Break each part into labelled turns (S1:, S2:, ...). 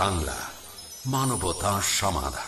S1: বাংলা মানবতা সমাধান।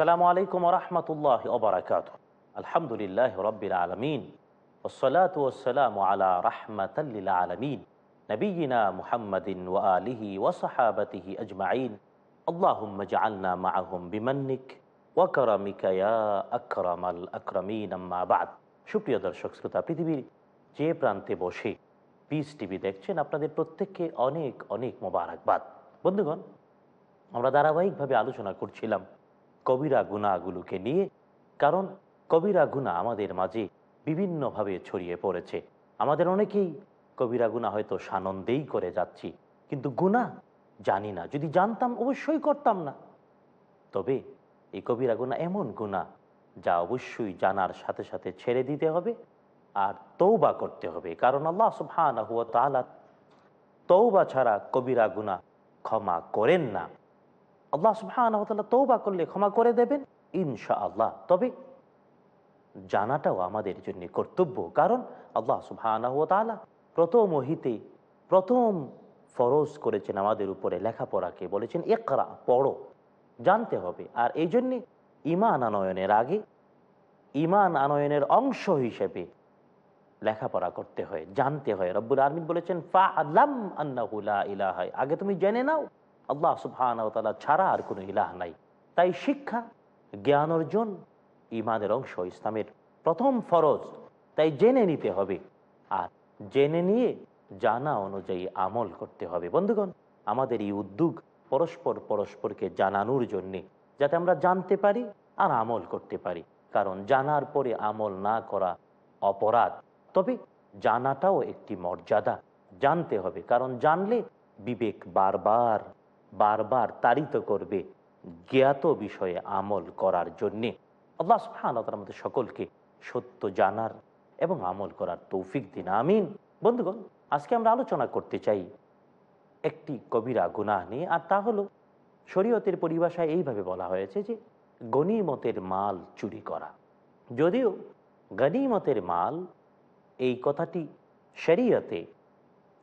S2: আসসালামু আলাইকুম রহমতুল্লাহ ওবরাকাত আলহামদুলিল্লাহ রবিল আলমিন ওসলাত ওসালাম আলা রহমতাল্লিল আলমিন নবীনা মুহাম্মদিন ও আলিহি ওসহাবতিহি আজমাইন اللهم اجعلنا معهم بمنك وكرمك يا أكرم الأكرمين أما بعد সুপ্রিয় দর্শক শ্রোতা পৃথিবীর যে প্রান্তে বসে পিস টিভি দেখছেন আপনাদের প্রত্যেককে অনেক অনেক মোবারকবাদ বন্ধুগণ আমরা ধারাবাহিকভাবে আলোচনা করছিলাম কবিরা গুণাগুলোকে নিয়ে, কারণ কবিরা গুণা আমাদের মাঝে বিভিন্নভাবে ছড়িয়ে পড়েছে। আমাদের অনেকেই কবিরা গুণা হয়তো সানন্দেই করে যাচ্ছি, কিন্তু গুণা জানি না। যদি জানতাম, অবশ্যই করতাম না। তবে এই কবিরা গুণা এমন গুণা যা অবশ্যই জানার সাথে সাথে ছেড়ে দিতে হবে আর তৌবা করতে হবে। কারণ আল্লাহ সুবহান তৌবা ছাড়া কবিরা গুণা ক্ষমা করেন না। আল্লাহ সুবহান তৌবা করলে ক্ষমা করে দেবেন। ইনশা আল্লাহ তবে জানাটাও আমাদের জন্য কর্তব্য। কারণ আল্লাহ সুবহান প্রথম ওহিতে প্রথম ফরজ করেছেন আমাদের উপরে লেখাপড়াকে। বলেছেন একরা পড়ো, জানতে হবে। আর এই জন্যে ইমান আনয়নের আগে ইমান আনয়নের অংশ হিসেবে লেখাপড়া করতে হয়, জানতে হয়। রব্বুল আলমিন বলেছেন ফা আল্লাম আন্না ইলাহ আগে তুমি জেনে নাও। আল্লাহ সুবহান ছাড়া আর কোনো ইলাহ নাই। তাই শিক্ষা, জ্ঞান অর্জন ইমানের অংশ ইসলামের প্রথম ফরজ। তাই জেনে নিতে হবে। আর জেনে নিয়ে জানা অনুযায়ী আমল করতে হবে। বন্ধুগণ, আমাদের এই উদ্যোগ পরস্পর পরস্পরকে জানানোর জন্যে যাতে আমরা জানতে পারি আর আমল করতে পারি। কারণ জানার পরে আমল না করা অপরাধ। তবে জানাটাও একটি মর্যাদা। জানতে হবে। কারণ জানলে বিবেক বারবার বারবার তাড়িত করবে জ্ঞাত বিষয়ে আমল করার জন্যে। আল্লাহ সুহান আমাদের সকলকে সত্য জানার এবং আমল করার তৌফিক দিন, আমিন। বন্ধুগণ, আজকে আমরা আলোচনা করতে চাই একটি কবিরা গুনাহ নিয়ে, আর তা হলো শরীয়তের পরিভাষায় এইভাবে বলা হয়েছে যে গনিমতের মাল চুরি করা। যদিও গনিমতের মাল এই কথাটি শরীয়তে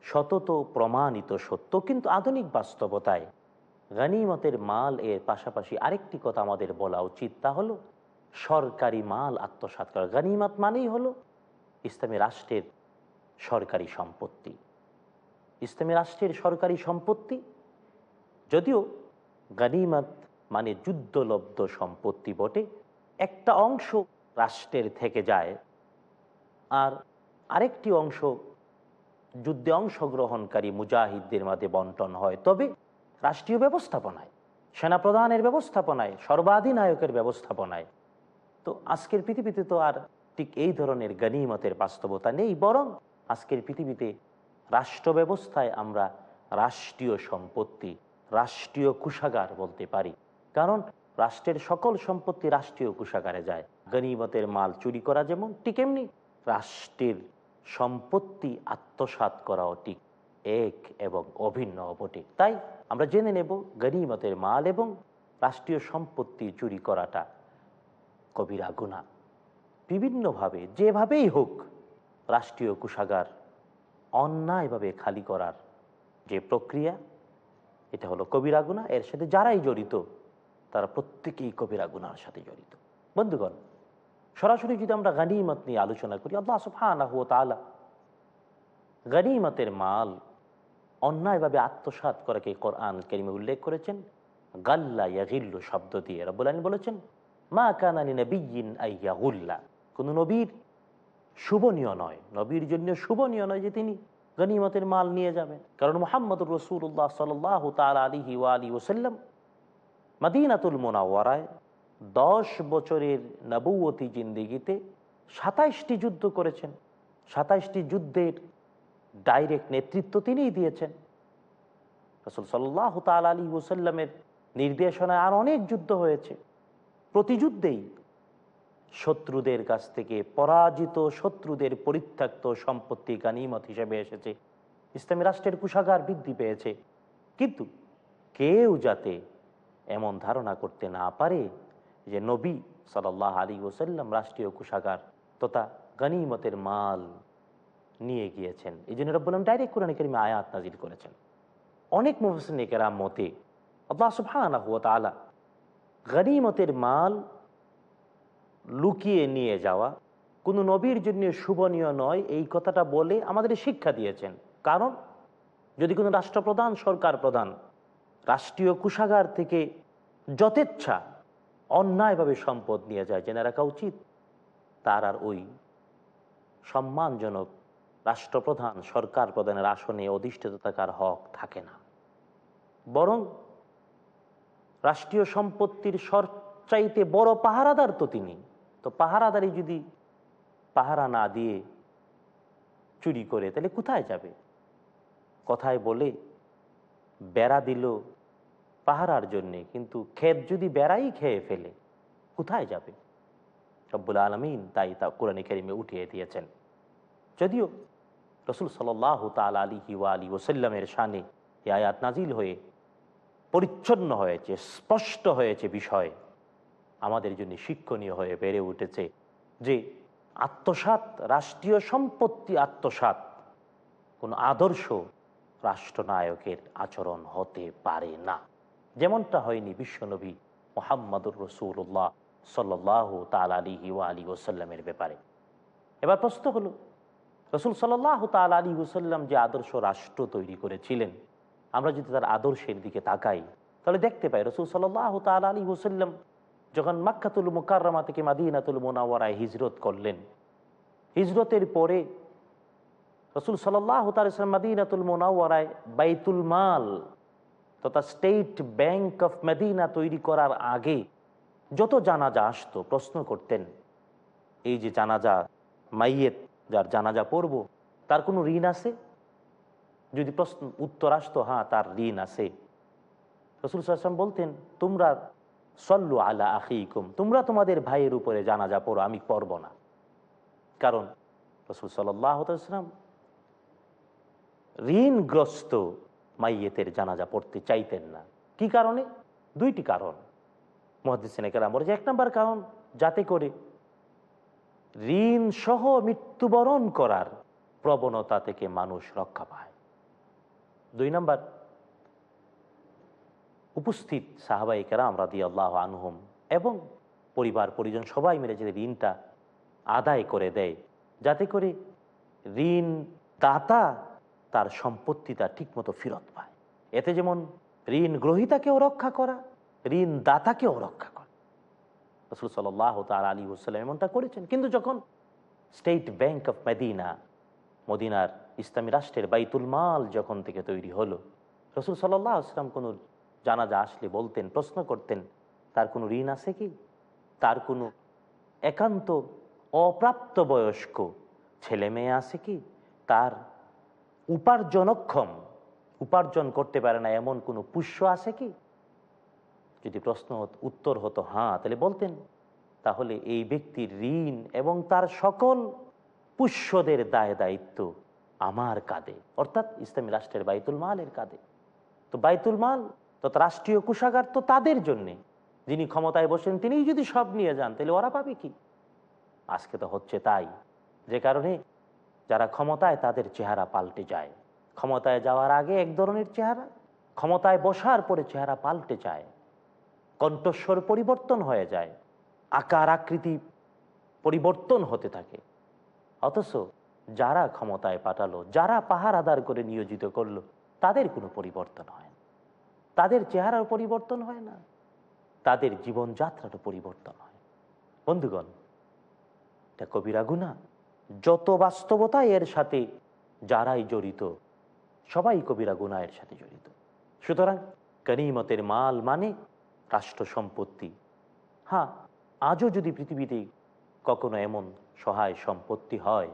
S2: সতত প্রমাণিত সত্য, কিন্তু আধুনিক বাস্তবতায় গানিমতের মাল এর পাশাপাশি আরেকটি কথা আমাদের বলা উচিত, তা হলো সরকারি মাল আত্মসাত করা। গানিমাত মানেই হলো ইসলামী রাষ্ট্রের সরকারি সম্পত্তি। ইসলামী রাষ্ট্রের সরকারি সম্পত্তি, যদিও গানিমাত মানে যুদ্ধলব্ধ সম্পত্তি বটে, একটা অংশ রাষ্ট্রের থেকে যায় আর আরেকটি অংশ যুদ্ধে অংশগ্রহণকারী মুজাহিদদের মাঝে বন্টন হয়। তবে রাষ্ট্রীয় ব্যবস্থাপনায়, সেনাপ্রধানের ব্যবস্থাপনায়, সর্বাধিনায়কের ব্যবস্থাপনায়। তো আজকের পৃথিবীতে তো আর ঠিক এই ধরনের গণিমতের বাস্তবতা নেই, বরং আজকের পৃথিবীতে রাষ্ট্র ব্যবস্থায় আমরা রাষ্ট্রীয় সম্পত্তি, রাষ্ট্রীয় কুষাগার বলতে পারি। কারণ রাষ্ট্রের সকল সম্পত্তি রাষ্ট্রীয় কুষাগারে যায়। গণিমতের মাল চুরি করা যেমন ঠিক এমনি, রাষ্ট্রের সম্পত্তি আত্মসাত করাও ঠিক এক এবং অভিন্ন অবটে তাই আমরা জেনে নেব গনিমতের মাল এবং রাষ্ট্রীয় সম্পত্তি চুরি করাটা কবিরা গুণা। বিভিন্নভাবে, যেভাবেই হোক, রাষ্ট্রীয় কুষাগার অন্যায়ভাবে খালি করার যে প্রক্রিয়া, এটা হলো কবিরা গুণা। এর সাথে যারাই জড়িত, তারা প্রত্যেকেই কবিরা গুনার সাথে জড়িত। বন্ধুগণ, সরাসরি যদি আমরা গানিমত নিয়ে আলোচনা করি, আল্লাহ সুফানাহ তালা গানিমতের মাল অন্যায়ভাবে আত্মসাত করাকে কোরআন কেরিমে উল্লেখ করেছেন। গাল্লা ইয়াগিল্লু শব্দ দিয়ে রব্বুল বলেছেন, মা কানানি নবীন কোন নবীর শুভনীয় নয়। নবীর জন্য শুভনীয় নয় যে তিনি গনিমতের মাল নিয়ে যাবেন। কারণ মোহাম্মদুর রসুল্লাহ সাল তাল আলিহি ওয়ালি ওসাল্লাম মাদিনাতুল মোনাওয়ারায় দশ বছরের নবুয়তি জিন্দিগিতে সাতাইশটি যুদ্ধ করেছেন। সাতাইশটি যুদ্ধের ডাইরেক্ট নেতৃত্ব তিনিই দিয়েছেন। রসুল সাল্লাহ তাল আলী ওসাল্লামের নির্দেশনায় আর অনেক যুদ্ধ হয়েছে। প্রতিযুদ্ধেই শত্রুদের কাছ থেকে পরাজিত শত্রুদের পরিত্যক্ত সম্পত্তি গানিমত হিসেবে এসেছে। ইসলামী রাষ্ট্রের কুষাগার বৃদ্ধি পেয়েছে। কিন্তু কেউ যাতে এমন ধারণা করতে না পারে যে নবী সাল্লাহ আলী ওসাল্লাম রাষ্ট্রীয় কুষাগার তথা গানিমতের মাল নিয়ে গিয়েছেন। এই জন্য রব্বুল্লাম ডাইরেক্ট কোরআন কেরিমে আয়াত নাজির করেছেন। অনেক মুহসিনেকেরা মতে আল্লাহ তাআলা গনিমতের মাল লুকিয়ে নিয়ে যাওয়া কোনো নবীর জন্য শুভনীয় নয়, এই কথাটা বলে আমাদের শিক্ষা দিয়েছেন। কারণ যদি কোনো রাষ্ট্রপ্রধান, সরকার প্রধান রাষ্ট্রীয় কুষাগার থেকে যথেচ্ছা অন্যায়ভাবে সম্পদ নিয়ে যায়, জেনে রাখা উচিত, তার আর ওই সম্মানজনক রাষ্ট্রপ্রধান সরকার প্রধানের আসনে অধিষ্ঠিত থাকার হক থাকে না। বরং রাষ্ট্রীয় সম্পত্তির সরচাইতে বড় পাহারাদার তো তিনি। তো পাহারাদারি যদি পাহারা না দিয়ে চুরি করে, তাহলে কোথায় যাবে? কথায় বলে বেড়া দিল পাহারার জন্যে, কিন্তু ক্ষেত যদি বেড়াই খেয়ে ফেলে, কোথায় যাবে? রব্বুল আলমিন তাই তা কোরআন কেরিমে উঠিয়ে দিয়েছেন। যদিও রসুল সাল্লাহ তাল আলী আলী ওসাল্লামের শানে এ আয়াত নাজিল হয়ে পরিচ্ছন্ন হয়েছে, স্পষ্ট হয়েছে বিষয়। আমাদের জন্য শিক্ষণীয় হয়ে বেড়ে উঠেছে যে আত্মসাত রাষ্ট্রীয় সম্পত্তি আত্মসাত কোন আদর্শ রাষ্ট্রনায়কের আচরণ হতে পারে না। যেমনটা হয়নি বিশ্বনবী মোহাম্মদুর রসুল্লাহ সাল্লাহ তাল আলী আলী ওসাল্লামের ব্যাপারে। এবার প্রশ্ন হলো রসুল সাল্লাহ তাল আলী ওসাল্লাম যে আদর্শ রাষ্ট্র তৈরি করেছিলেন, আমরা যদি তার আদর্শের দিকে তাকাই, তাহলে দেখতে পাই রসুল সাল্লাহ তাল আলী ওসাল্লাম যখন মাক্কাতুল মুকাররমা থেকে মাদিনাতুল মোনাওয়ারায় হিজরত করলেন, হিজরতের পরে রসুল সাল্লাহ তালাম মাদিনাতুল মোনাওয়ারায় বাইতুল মাল তথা স্টেট ব্যাংক অফ মেদিনা তৈরি করার আগে যত জানাজা আসতো, প্রশ্ন করতেন, এই যে জানাজা, মাইয়েত যার জানাজা পড়ব, তার কোনো ঋণ আছে? যদি প্রশ্ন, উত্তর আসতো হ্যাঁ তার ঋণ আছে। রসুল সাল্লাম বলতেন, তোমরা সল্লু আলা আখিকুম, তোমরা তোমাদের ভাইয়ের উপরে জানাজা পড়ো, আমি পড়ব না। কারণ রসুল সাল্লাম ঋণগ্রস্ত মাইয়েতের জানাজা পড়তে চাইতেন না। কি কারণে? দুইটি কারণ। মহাদিসেনেকেরা বলে এক নম্বর কারণ, যাতে করে ঋণ সহ মৃত্যুবরণ করার প্রবণতা থেকে মানুষ রক্ষা পায়। দুই নম্বর, উপস্থিত সাহাবাই কেরাম রাদি আল্লাহ আনহুম এবং পরিবার পরিজন সবাই মিলে যদি ঋণটা আদায় করে দেয়, যাতে করে ঋণ দাতা তার সম্পত্তিটা ঠিকমতো ফেরত পায়। এতে যেমন ঋণ গ্রহিতাকেও রক্ষা করা ঋণ দাতাকেও রক্ষা রসুল সাল্লাহ তার আলী হুসাল্লাম এমনটা করেছেন। কিন্তু যখন স্টেট ব্যাংক অফ মেদিনা মদিনার ইসলামী রাষ্ট্রের বাইতুল মাল যখন থেকে তৈরি হলো, রসুল সাল্লাহ আসলাম কোনো জানাজা আসলে বলতেন, প্রশ্ন করতেন, তার কোনো ঋণ আছে কি? তার কোনো একান্ত অপ্রাপ্ত বয়স্ক ছেলে মেয়ে আছে কি? তার উপার্জনক্ষম, উপার্জন করতে পারে না এমন কোনো পুষ্য আছে কি? যদি প্রশ্ন উত্তর হতো হ্যাঁ তাহলে বলতেন। তাহলে এই ব্যক্তির ঋণ এবং তার সকল পুষ্যদের দায় দায়িত্ব আমার কাঁধে, অর্থাৎ ইসলামী রাষ্ট্রের বাইতুল মালের কাঁধে। তো বাইতুল মাল তথা রাষ্ট্রীয় কুষাগার তো তাদের জন্যে। যিনি ক্ষমতায় বসেন, তিনিই যদি সব নিয়ে যান, তাহলে ওরা পাবে কি? আজকে তো হচ্ছে তাই। যে কারণে যারা ক্ষমতায়, তাদের চেহারা পাল্টে যায়। ক্ষমতায় যাওয়ার আগে এক ধরনের চেহারা, ক্ষমতায় বসার পরে চেহারা পাল্টে যায়। কণ্ঠস্বর পরিবর্তন হয়ে যায়, আকার আকৃতি পরিবর্তন হতে থাকে। অথচ যারা ক্ষমতায় পাঠালো, যারা পাহাড় আদার করে নিয়োজিত করল, তাদের কোনো পরিবর্তন হয় না। তাদের চেহারার পরিবর্তন হয় না। তাদের জীবনযাত্রারও পরিবর্তন হয় বন্ধুগণ এটা কবিরা গুণা যত বাস্তবতা এর সাথে যারাই জড়িত, সবাই কবিরা গুণা এর সাথে জড়িত। সুতরাং গনিমতের মাল মানে রাষ্ট্র সম্পত্তি। হ্যাঁ আজও যদি পৃথিবীতে কখনো এমন সহায় সম্পত্তি হয়,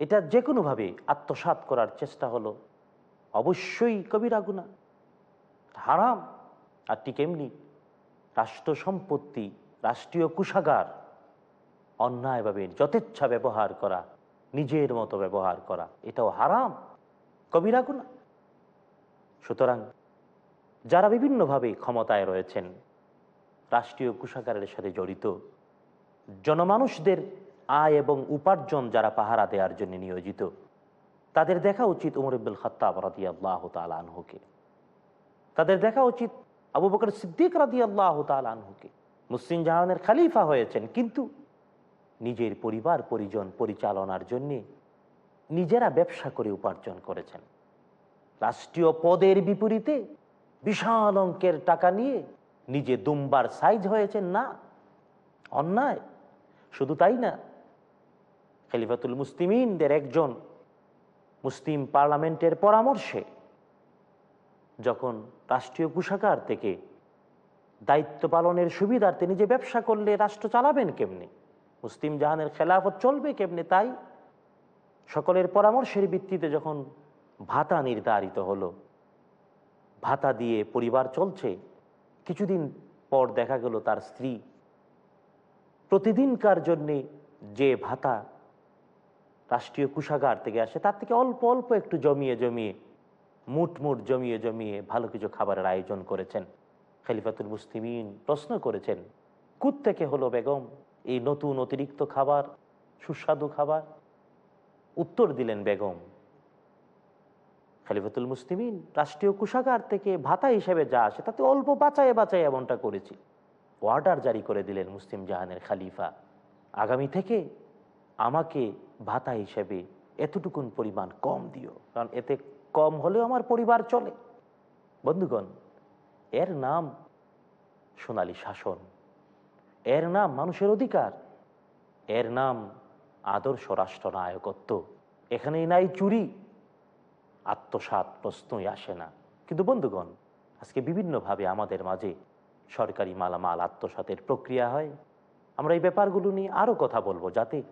S2: এটা যে কোনোভাবে আত্মসাত করার চেষ্টা হলো, অবশ্যই কবিরা গুণা হারাম, আর ঠিক এমনি রাষ্ট্র সম্পত্তি, রাষ্ট্রীয় কুষাগার, অন্যায়ভাবে যথেচ্ছা ব্যবহার করা, নিজের মতো ব্যবহার করা, এটাও হারাম, কবিরা গুণা সুতরাং যারা বিভিন্নভাবে ক্ষমতায় রয়েছেন, রাষ্ট্রীয় কুষাগারের সাথে জড়িত, জনমানুষদের আয় এবং উপার্জন যারা পাহারা দেওয়ার জন্য নিয়োজিত, তাদের দেখা উচিত উমর ইবুল খত্তাব রাদি আল্লাহ তালহুকে তাদের দেখা উচিত আবু বকর সিদ্দিক রাদি আল্লাহ তালহুকে মুসলিম জাহানের খালিফা হয়েছেন, কিন্তু নিজের পরিবার, পরিজন পরিচালনার জন্যে নিজেরা ব্যবসা করে উপার্জন করেছেন। রাষ্ট্রীয় পদের বিপরীতে বিশাল অঙ্কের টাকা নিয়ে নিজে দুম্বার সাইজ হয়েছেন না, অন্যায়। শুধু তাই না, খেলিফাতুল মুসলিমিনদের একজন মুসলিম পার্লামেন্টের পরামর্শে যখন রাষ্ট্রীয় কুষাগার থেকে দায়িত্ব পালনের সুবিধার্থে নিজে ব্যবসা করলে রাষ্ট্র চালাবেন কেমনি? মুসলিম জাহানের খেলাফত চলবে কেমনে তাই? সকলের পরামর্শের ভিত্তিতে যখন ভাতা নির্ধারিত হলো ভাতা দিয়ে পরিবার চলছে। কিছুদিন পর দেখা গেল তার স্ত্রী। প্রতিদিনকার জন্যে যে ভাতা রাষ্ট্রীয় কুষাগার থেকে আসে, তার থেকে অল্প অল্প একটু জমিয়ে জমিয়ে মুট মুট জমিয়ে জমিয়ে ভালো কিছু খাবারের আয়োজন করেছেন। খলিফাতুল মুসলিমিন প্রশ্ন করেছেন কুত থেকে হলো বেগম এই নতুন অতিরিক্ত খাবার, সুস্বাদু খাবার? উত্তর দিলেন বেগম খালিফাতুল মুসলিমিন রাষ্ট্রীয় কুষাগার থেকে ভাতা হিসেবে যা আসে, তাতে অল্প বাঁচায় বাঁচায় এমনটা করেছি অর্ডার জারি করে দিলেন মুসলিম জাহানের খালিফা। আগামী থেকে আমাকে ভাতা হিসেবে এতটুকুন পরিমাণ কম দিও, কারণ এতে কম হলেও আমার পরিবার চলে। বন্ধুগণ, এর নাম সোনালী শাসন। এর নাম মানুষের অধিকার। এর নাম আদর্শ রাষ্ট্রনায়কত্ব। এখানেই নাই চুরি। আত্মসাত প্রশ্নই আসে না। কিন্তু বন্ধুগণ, আজকে বিভিন্নভাবে আমাদের মাঝে সরকারি মালামাল আত্মসাতের প্রক্রিয়া হয়। আমরা এই ব্যাপারগুলো নিয়ে আরও কথা বলব যাতে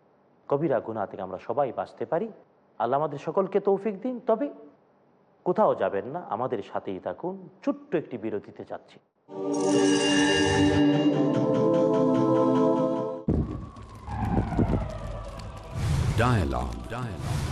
S2: কবিরা গুণা থেকে আমরা সবাই বাঁচতে পারি। আল্লাহ আমাদের সকলকে তৌফিক দিন, তবে কোথাও যাবেন না, আমাদের সাথেই থাকুন। ছোট্ট একটি বিরতিতে যাচ্ছি।
S1: Dialogue. Dialogue.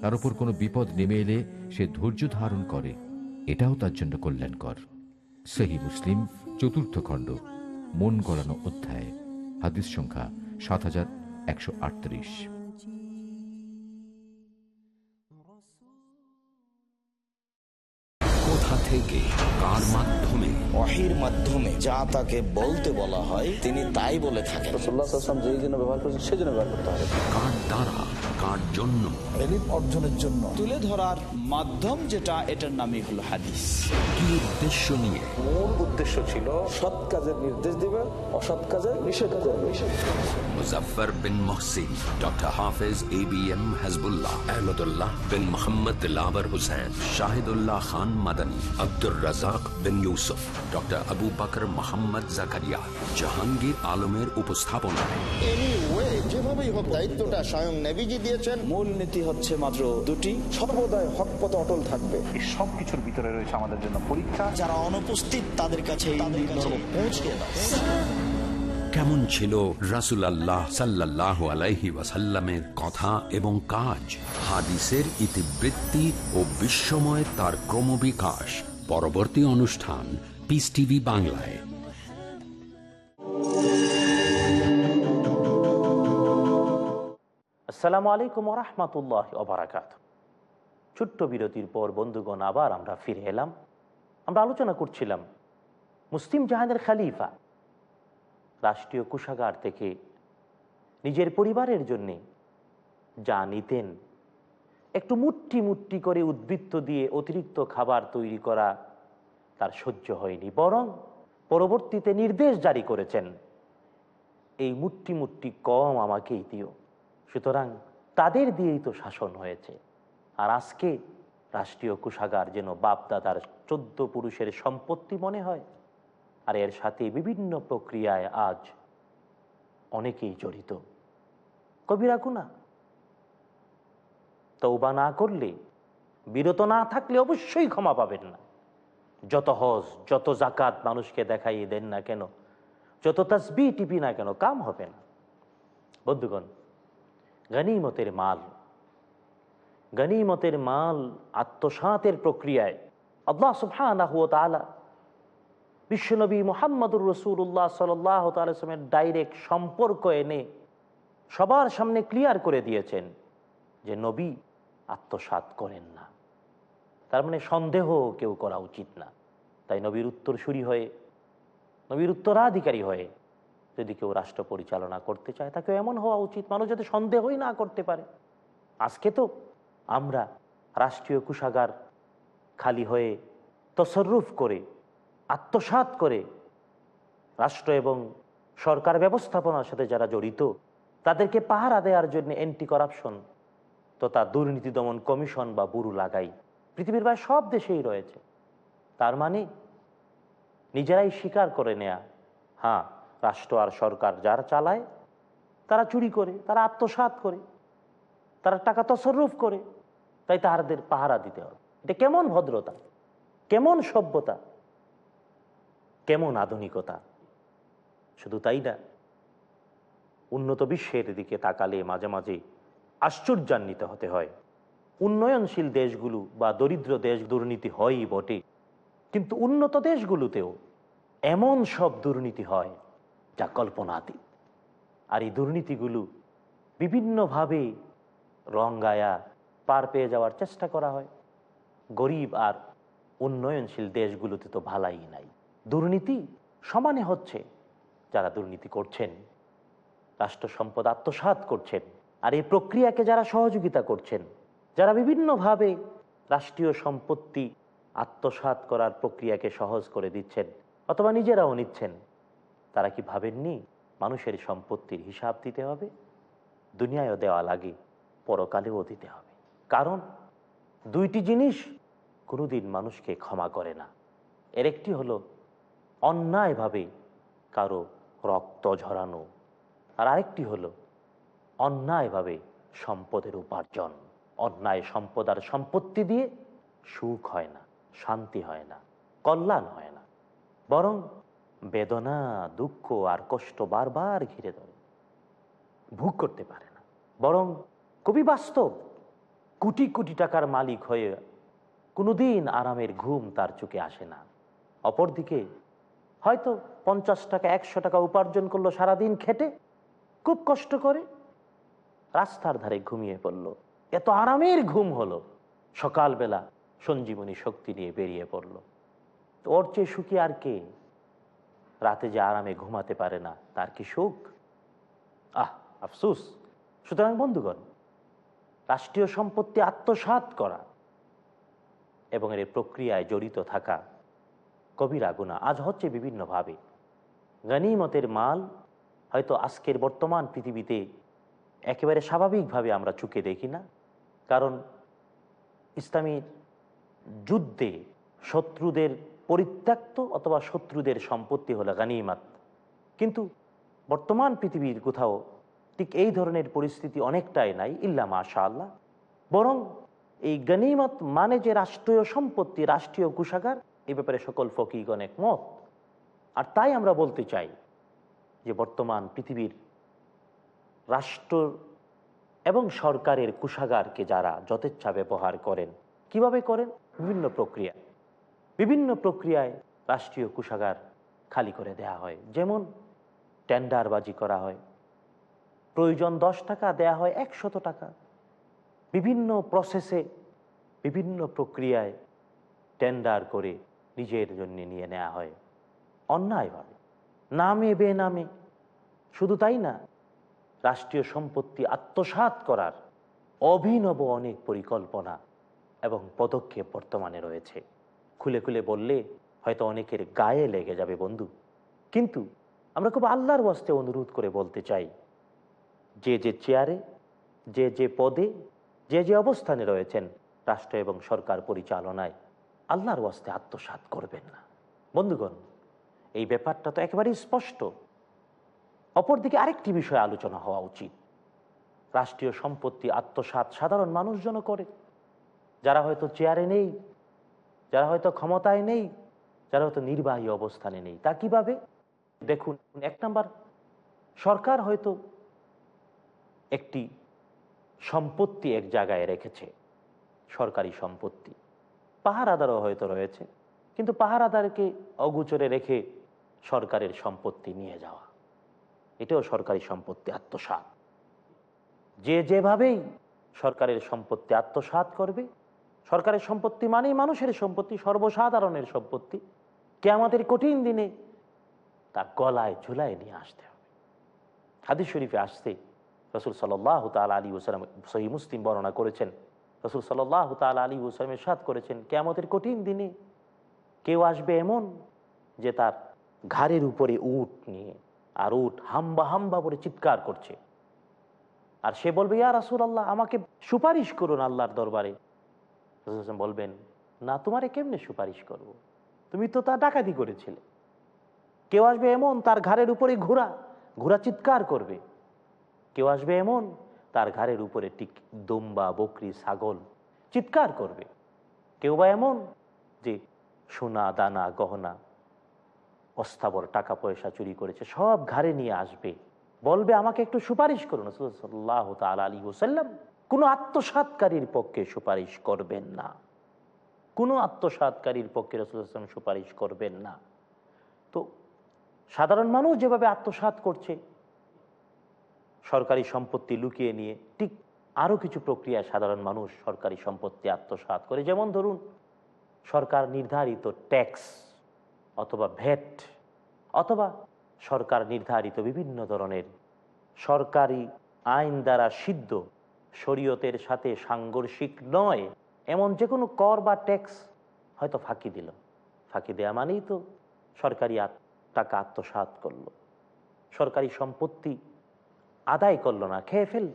S3: তার উপর কোনো বিপদ নেমে এলে সে ধৈর্য ধারণ করে। এটাও তার জন্য কল্যাণকর। সেহি মুসলিম চতুর্থ খণ্ড মন গড়ানো অধ্যায় হাদিস সংখ্যা সাত হাজার একশো আটত্রিশ।
S1: কোথা থেকে কার মাধ্যমে?
S4: ওহির মাধ্যমে যা তাকে বলতে বলা হয় তিনি তাই বলে থাকেন।
S5: যেই জন্য ব্যবহার করছেন সেই জন্য ব্যবহার করতে হবে।
S1: কার দ্বারা? কার জন্য?
S4: অর্জনের জন্য।
S6: তুলে ধরার মাধ্যম যেটা এটার নামই হলো হাদিস।
S1: কি উদ্দেশ্য নিয়ে?
S5: মূল উদ্দেশ্য ছিল সৎ কাজের নির্দেশ দিবে অসৎ কাজের নিষেধ করবে
S1: Muzaffar bin Mohsin doctor Hafez A B M Hasbullah Ahmadullah bin Mohammad Dilawar Hossain Shahidullah Khan Madani Abdur Razzak bin Yusuf doctor Abu Bakr Mohammad Zakaria Jahangir আলমের উপস্থাপনায়।
S4: যেভাবেই হোক দায়িত্বটা স্বয়ং নেবিজি দিয়েছেন।
S6: মূল নীতি হচ্ছে মাত্র দুটি
S5: সর্বদাই হক পথে অটল থাকবে।
S7: এই সব কিছুর ভিতরে রয়েছে আমাদের জন্য পরীক্ষা।
S4: যারা অনুপস্থিত তাদের কাছে পৌঁছে
S1: কেমন ছিল রাসুল আল্লাহ সাল্লাহ আলাইহি ওয়াসাল্লামের কথা এবং কাজ? হাদিসের ইতিবৃত্তি ও বিশ্বময় তার ক্রমবিকাশ। পরবর্তী অনুষ্ঠান পিস টিভি বাংলায়।
S2: আসসালামু আলাইকুম রহমতুল্লাহ অবরাকাত ছোট্ট বিরতির পর বন্ধুগণ, আবার আমরা ফিরে এলাম। আমরা আলোচনা করছিলাম মুসলিম জাহানের খালিফা, রাষ্ট্রীয় কোষাগার থেকে নিজের পরিবারের জন্যে যা নিতেন, একটু মুট্টি মুট্টি করে উদ্বৃত্ত দিয়ে অতিরিক্ত খাবার তৈরি করা তার সহ্য হয়নি, বরং পরবর্তীতে নির্দেশ জারি করেছেন, এই মুট্টি মুট্টি কম আমাকেই দিও। সুতরাং তাদের দিয়েই তো শাসন হয়েছে। আর আজকে রাষ্ট্রীয় কোষাগার যেন বাপদাদার চোদ্দ পুরুষের সম্পত্তি মনে হয়, আর এর সাথে বিভিন্ন প্রক্রিয়ায় আজ অনেকেই জড়িত। কবিরা গুণা তৌবা না করলে, বিরত না থাকলে অবশ্যই ক্ষমা পাবেন না। যত হজ, যত জাকাত মানুষকে দেখাইয়ে দেন না কেন, যত তসবি টিপি না কেন, কাম হবে না। বন্ধুগণ গনিমতের মাল। গনিমতের মাল আত্মসাতের প্রক্রিয়ায় আল্লাহ সুবহানাহু ওয়া তাআলা বিশ্বনবী মোহাম্মদুর রসুল্লাহ সাল্লামের ডাইরেক্ট সম্পর্ক এনে সবার সামনে ক্লিয়ার করে দিয়েছেন যে নবী আত্মসাত করেন না। তার মানে সন্দেহ কেউ করা উচিত না। তাই নবীর উত্তরসূরি হয়ে, নবীর উত্তরাধিকারী হয়ে যদি কেউ রাষ্ট্র পরিচালনা করতে চায় তাকে এমন হওয়া উচিত। মানুষ যাতে সন্দেহই না করতে পারে। আজকে তো আমরা রাষ্ট্রীয় কুষাগার খালি হয়ে তসরুফ করে আত্মসাত করে রাষ্ট্র এবং সরকার ব্যবস্থাপনার সাথে যারা জড়িত, তাদেরকে পাহারা দেওয়ার জন্য অ্যান্টি করাপশন তথা দুর্নীতি দমন কমিশন বা বুরু লাগাই পৃথিবীর প্রায় সব দেশেই রয়েছে। তার মানে নিজেরাই স্বীকার করে নেয়া হ্যাঁ রাষ্ট্র আর সরকার যারা চালায়, তারা চুরি করে, তারা আত্মসাত করে, তারা টাকা তসরুফ করে, তাই তাহাদের পাহারা দিতে হবে। এটা কেমন ভদ্রতা? কেমন সভ্যতা? কেমন আধুনিকতা? শুধু তাই না, উন্নত বিশ্বের দিকে তাকালে মাঝে মাঝে আশ্চর্যান্বিত হতে হয়। উন্নয়নশীল দেশগুলো বা দরিদ্র দেশ দুর্নীতি হয়ই বটে, কিন্তু উন্নত দেশগুলোতেও এমন সব দুর্নীতি হয় যা কল্পনাতীত। আর এই দুর্নীতিগুলো বিভিন্নভাবে রঙ্গায়া পার পেয়ে যাওয়ার চেষ্টা করা হয়। গরিব আর উন্নয়নশীল দেশগুলোতে তো ভালাই নাই। দুর্নীতি সমানে হচ্ছে, যারা দুর্নীতি করছেন, রাষ্ট্র সম্পদ আত্মসাত করছেন, আর এই প্রক্রিয়াকে যারা সহযোগিতা করছেন, যারা বিভিন্নভাবে রাষ্ট্রীয় সম্পত্তি আত্মসাত করার প্রক্রিয়াকে সহজ করে দিচ্ছেন, অথবা নিজেরাও নিচ্ছেন তারা কি ভাবেননি মানুষের সম্পত্তির হিসাব দিতে হবে? দুনিয়ায়ও দেওয়া লাগে, পরকালেও দিতে হবে। কারণ দুইটি জিনিস কোনোদিন মানুষকে ক্ষমা করে না। এর একটি হলো অন্যায়ভাবে কারও রক্ত ঝরানো আর আরেকটি হলো অন্যায়ভাবে সম্পদের উপার্জন। অন্যায় সম্পদ আর সম্পত্তি দিয়ে সুখ হয় না, শান্তি হয় না, কল্যাণ হয় না। বরং বেদনা, দুঃখ আর কষ্ট বারবার ঘিরে ধরে। ভোগ করতে পারে না। বরং কবি বাস্তব। কোটি কোটি টাকার মালিক হয়ে কোনোদিন আরামের ঘুম তার চোখে আসে না। অপরদিকে হয়তো পঞ্চাশ টাকা, একশো টাকা উপার্জন করল সারাদিন খেটে, খুব কষ্ট করে রাস্তার ধারে ঘুমিয়ে পড়ল। এত আরামের ঘুম হলো। সকালবেলা সঞ্জীবনী শক্তি নিয়ে বেরিয়ে পড়ল। ওর চেয়ে সুখী আর কে? রাতে যে আরামে ঘুমাতে পারে না, তার কি সুখ? আহ, আফসুস। সুতরাং বন্ধুগণ, রাষ্ট্রীয় সম্পত্তি আত্মসাত করা এবং এর প্রক্রিয়ায় জড়িত থাকা কবিরা গুণা আজ হচ্ছে বিভিন্নভাবে। গনিমতের মাল হয়তো আজকের বর্তমান পৃথিবীতে একেবারে স্বাভাবিকভাবে আমরা চুকে দেখি না, কারণ ইসলামী যুদ্ধে শত্রুদের পরিত্যক্ত অথবা শত্রুদের সম্পত্তি হলো গানিমাত। কিন্তু বর্তমান পৃথিবীর কোথাও ঠিক এই ধরনের পরিস্থিতি অনেকটাই নাই, ইল্লা মাশা আল্লাহ বরং এই গনিমত মানে যে রাষ্ট্রীয় সম্পত্তি, রাষ্ট্রীয় কুষাগার, এ ব্যাপারে সকল ফকিগণ মত আর তাই আমরা বলতে চাই যে বর্তমান পৃথিবীর রাষ্ট্র এবং সরকারের কুষাগারকে যারা যথেচ্ছা ব্যবহার করেন, কীভাবে করেন? বিভিন্ন প্রক্রিয়া। বিভিন্ন প্রক্রিয়ায় রাষ্ট্রীয় কুষাগার খালি করে দেয়া হয়। যেমন টেন্ডারবাজি করা হয়। প্রয়োজন দশ টাকা, দেয়া হয় একশত টাকা। বিভিন্ন প্রসেসে, বিভিন্ন প্রক্রিয়ায় টেন্ডার করে নিজের জন্য নিয়ে নেওয়া হয়। অন্যায়ভাবে নামে, বেনামে। শুধু তাই না, রাষ্ট্রীয় সম্পত্তি আত্মসাৎ করার অভিনব অনেক পরিকল্পনা এবং পদক্ষেপ বর্তমানে রয়েছে। খুলে খুলে বললে, হয়তো অনেকের গায়ে লেগে যাবে বন্ধু। কিন্তু আমরা খুব আল্লাহর বস্তে অনুরোধ করে বলতে চাই, যে যে চেয়ারে, যে যে পদে, যে যে অবস্থানে রয়েছেন রাষ্ট্র এবং সরকার পরিচালনায়, আল্লাহর ওয়াস্তে আত্মসাৎ করবেন না। বন্ধুগণ, এই ব্যাপারটা তো একেবারেই স্পষ্ট। অপরদিকে আরেকটি বিষয়ে আলোচনা হওয়া উচিত। রাষ্ট্রীয় সম্পত্তি আত্মসাৎ সাধারণ মানুষজন করে। যারা হয়তো চেয়ারে নেই যারা হয়তো ক্ষমতায় নেই, যারা হয়তো নির্বাহী অবস্থানে নেই, তা কীভাবে? দেখুন, এক নাম্বার, সরকার হয়তো একটি সম্পত্তি এক জায়গায় রেখেছে, সরকারি সম্পত্তি। পাহারাদারও হয়তো রয়েছে, কিন্তু পাহারাদারকে অগুচরে রেখে সরকারের সম্পত্তি নিয়ে যাওয়া, এটাও সরকারি সম্পত্তি আত্মসাৎ। যে যেভাবেই সরকারের সম্পত্তি আত্মসাৎ করবে সরকারের সম্পত্তি মানেই মানুষের সম্পত্তি, সর্বসাধারণের সম্পত্তি। কে আমাদের কঠিন দিনে তা গলায়, ঝুলায় নিয়ে আসতে হবে। হাদিস শরীফে আসতে রসুল সাল্লাহ তাল আলী ওসালাম সহি মুসলিম বর্ণনা করেছেন। রসুল সাল্লাহ তাল আলী ওসালামের সাদ করেছেন কেমতের কঠিন দিনে কেউ আসবে এমন যে তার ঘাড়ের উপরে উট নিয়ে আর উট হাম্বা হাম্বা করে চিৎকার করছে। আর সে বলবে, ইয়া রাসুল আল্লাহ আমাকে সুপারিশ করুন আল্লাহর দরবারে বলবেন, না, তোমারে কেমনে সুপারিশ করব। তুমি তো তা ডাকাতি করেছিলে। কেউ আসবে এমন, তার ঘাড়ের উপরে ঘোড়া ঘোড়া চিৎকার করবে। কেউ আসবে এমন, তার ঘাড়ের উপরে টিক দম্বা, বকরি, ছাগল চিৎকার করবে। কেউ বা এমন যে সোনা, দানা, গহনা, অস্থাবর টাকা, পয়সা চুরি করেছে, সব ঘাড়ে নিয়ে আসবে। বলবে, আমাকে একটু সুপারিশ করুন। সাল্লাহ তাল আলী ওসাল্লাম কোনো আত্মসাতকারীর পক্ষে সুপারিশ করবেন না। কোনো আত্মসাতকারীর পক্ষে রসুলাম সুপারিশ করবেন না। তো সাধারণ মানুষ যেভাবে আত্মসাত করছে, সরকারি সম্পত্তি লুকিয়ে নিয়ে, ঠিক আরও কিছু প্রক্রিয়া সাধারণ মানুষ সরকারি সম্পত্তি আত্মসাত করে। যেমন ধরুন, সরকার নির্ধারিত ট্যাক্স অথবা ভ্যাট অথবা সরকার নির্ধারিত বিভিন্ন ধরনের সরকারি আইন দ্বারা সিদ্ধ শরীয়তের সাথে সাংঘর্ষিক নয়, এমন যে কোনো কর বা ট্যাক্স হয়তো ফাঁকি দিল। ফাঁকি দেয়া মানেই তো সরকারি টাকা আত্মসাত করল। সরকারি সম্পত্তি আদায় করল না, খেয়ে ফেলল।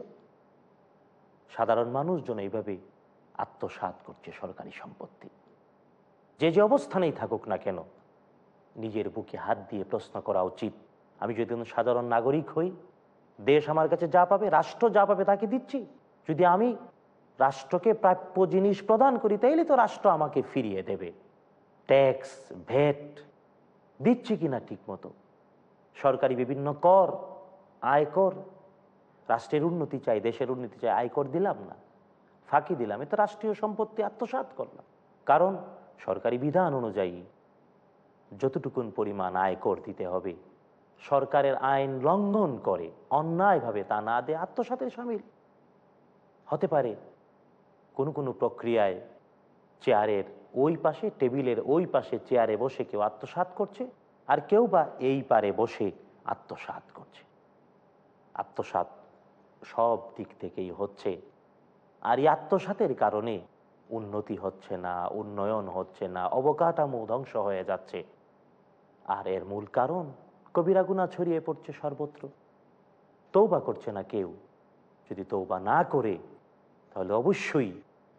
S2: সাধারণ মানুষজন এইভাবে আত্মসাত করছে সরকারি সম্পত্তি। যে যে অবস্থানেই থাকুক না কেন, নিজের বুকে হাত দিয়ে প্রশ্ন করা উচিত। আমি যদি সাধারণ নাগরিক হই, দেশ আমার কাছে যা পাবে, রাষ্ট্র যা পাবে তাকে দিচ্ছি। যদি আমি রাষ্ট্রকে প্রাপ্য জিনিস প্রদান করি, তাইলে তো রাষ্ট্র আমাকে ফিরিয়ে দেবে। ট্যাক্স ভ্যাট দিচ্ছি কিনা ঠিক মতো সরকারি বিভিন্ন কর, আয়কর। রাষ্ট্রের উন্নতি চাই, দেশের উন্নতি চাই, আয়কর দিলাম না, ফাঁকি দিলাম। এ তো রাষ্ট্রীয় সম্পত্তি আত্মসাত করলাম। কারণ সরকারি বিধান অনুযায়ী যতটুকুন পরিমাণ আয়কর দিতে হবে, সরকারের আইন লঙ্ঘন করে, অন্যায়ভাবে তা না দেয় আত্মসাতের সামিল। হতে পারে। কোনো কোনো প্রক্রিয়ায় চেয়ারের ওই পাশে, টেবিলের ওই পাশে চেয়ারে বসে কেউ আত্মসাত করছে আর কেউ বা এই পারে বসে আত্মসাত করছে। আত্মসাত সব দিক থেকেই হচ্ছে আর এই আত্মসাতের কারণে উন্নতি হচ্ছে না, উন্নয়ন হচ্ছে না, অবকাঠামো ধ্বংস হয়ে যাচ্ছে। আর এর মূল কারণ কবিরাগুনা ছড়িয়ে পড়ছে সর্বত্র। তৌবা করছে না কেউ। যদি তৌবা না করে তাহলে অবশ্যই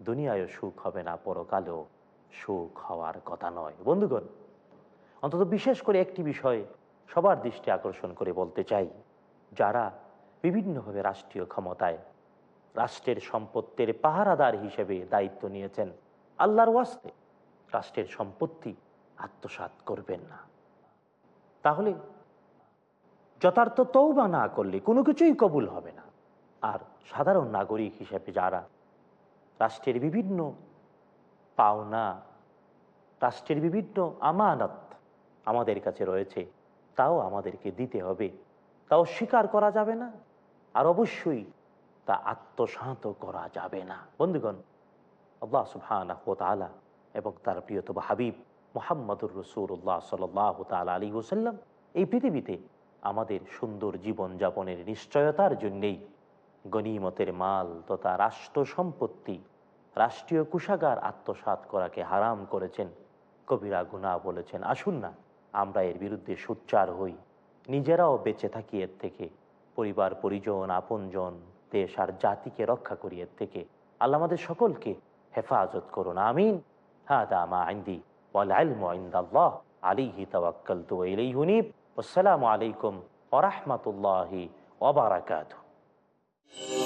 S2: দুনিয়ায় সুখ হবে না, পরকালেও সুখ হওয়ার কথা নয়। বন্ধুগণ, অন্তত বিশেষ করে একটি বিষয় সবার দৃষ্টি আকর্ষণ করে বলতে চাই। যারা বিভিন্নভাবে রাষ্ট্রীয় ক্ষমতায় রাষ্ট্রের সম্পত্তির পাহারাদার হিসেবে দায়িত্ব নিয়েছেন, আল্লাহর ওয়াস্তে রাষ্ট্রের সম্পত্তি আত্মসাৎ করবেন না। তাহলে যথার্থ তৌবা না করলে কোনো কিছুই কবুল হবে না। আর সাধারণ নাগরিক হিসেবে যারা রাষ্ট্রের বিভিন্ন পাওনা, রাষ্ট্রের বিভিন্ন আমানত আমাদের কাছে রয়েছে, তাও আমাদেরকে দিতে হবে। তাও স্বীকার করা যাবে না, আর অবশ্যই তা আত্মসাত করা যাবে না। বন্ধুগণ, আল্লাহ ওয়া এবং তার প্রিয়তম হাবিব মোহাম্মদুর রসুল্লাহ সাল্লাহ তাল আলী ওসাল্লাম এই পৃথিবীতে আমাদের সুন্দর জীবন যাপনের নিশ্চয়তার জন্যেই গনিমতের মাল তথা রাষ্ট্র সম্পত্তি, রাষ্ট্রীয় কুষাগার আত্মসাত করাকে হারাম করেছেন। কবিরা গুনা বলেছেন, আসুন না, আমরা এর বিরুদ্ধে সোচ্চার হই। নিজেরাও বেঁচে থাকি এর থেকে। পরিবার, পরিজন, আপনজন, দেশ আর জাতিকে রক্ষা করি এর থেকে। আল্লাহ আমাদের সকলকে হেফাজত করুন, আমিন। হ্যাঁ দামা আইন্দি আলিহি তাওয়াক্কাল তো এলেই আসসালামু আলাইকুম
S8: ওরহমতুল্লাহি ওবরাকাতু you